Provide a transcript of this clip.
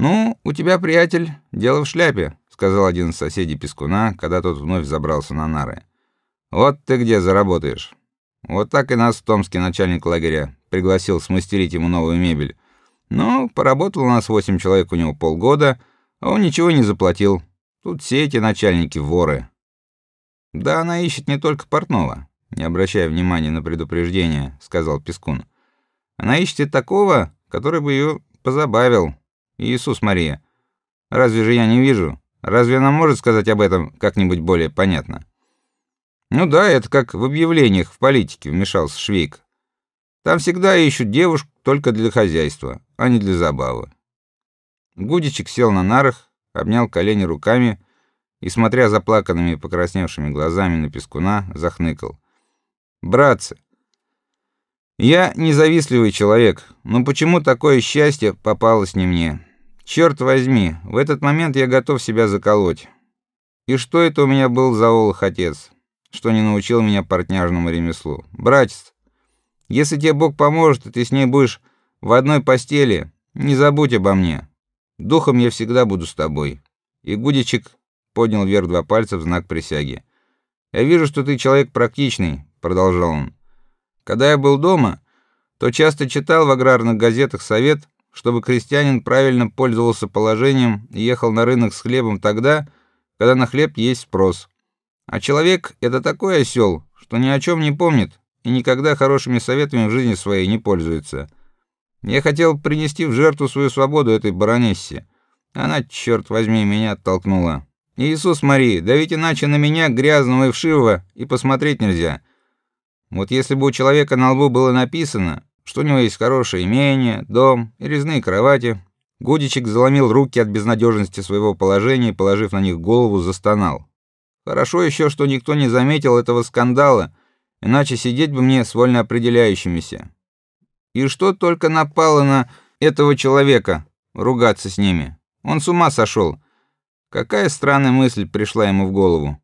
Ну, у тебя, приятель, дело в шляпе, сказал один из соседей Пескуна, когда тот вновь забрался на нары. Вот ты где заработаешь. Вот так и нас в Томске начальник лагеря пригласил смастерить ему новую мебель. Ну, поработал у нас восемь человек у него полгода, а он ничего не заплатил. Тут все эти начальники воры. Да она ищет не только портного, не обращая внимания на предупреждение, сказал Пескун. Она ищет такого, который бы ее позабавил. Иисус Мария. Разве же я не вижу? Разве она может сказать об этом как-нибудь более понятно? Ну да, это как в объявлениях в политике вмешался Швейк. Там всегда ищут девушек только для хозяйства, а не для забавы. Гудичек сел на нарах, обнял колени руками и, смотря заплаканными и покрасневшими глазами на Пескуна, захныкал. Братцы, я независтливый человек, но почему такое счастье попалось не мне? Черт возьми, в этот момент я готов себя заколоть. И что это у меня был за олух отец, что не научил меня портняжному ремеслу? Братец, если тебе Бог поможет, и ты с ней будешь в одной постели, не забудь обо мне. Духом я всегда буду с тобой. И Гудичек поднял вверх два пальца в знак присяги. Я вижу, что ты человек практичный, продолжал он. Когда я был дома, то часто читал в аграрных газетах совет, чтобы крестьянин правильно пользовался положением и ехал на рынок с хлебом тогда, когда на хлеб есть спрос. А человек это такой осел, что ни о чем не помнит и никогда хорошими советами в жизни своей не пользуется. Я хотел принести в жертву свою свободу этой баронессе. Она, черт возьми, меня оттолкнула. Иисус Мария, да ведь иначе на меня грязного и вшивого и посмотреть нельзя. Вот если бы у человека на лбу было написано, что у него есть хорошее имение, дом и резные кровати, Гудичек заломил руки от безнадежности своего положения и, положив на них голову, застонал. Хорошо еще, что никто не заметил этого скандала, иначе сидеть бы мне с вольно определяющимися. И что только напало на этого человека ругаться с ними. Он с ума сошел. Какая странная мысль пришла ему в голову.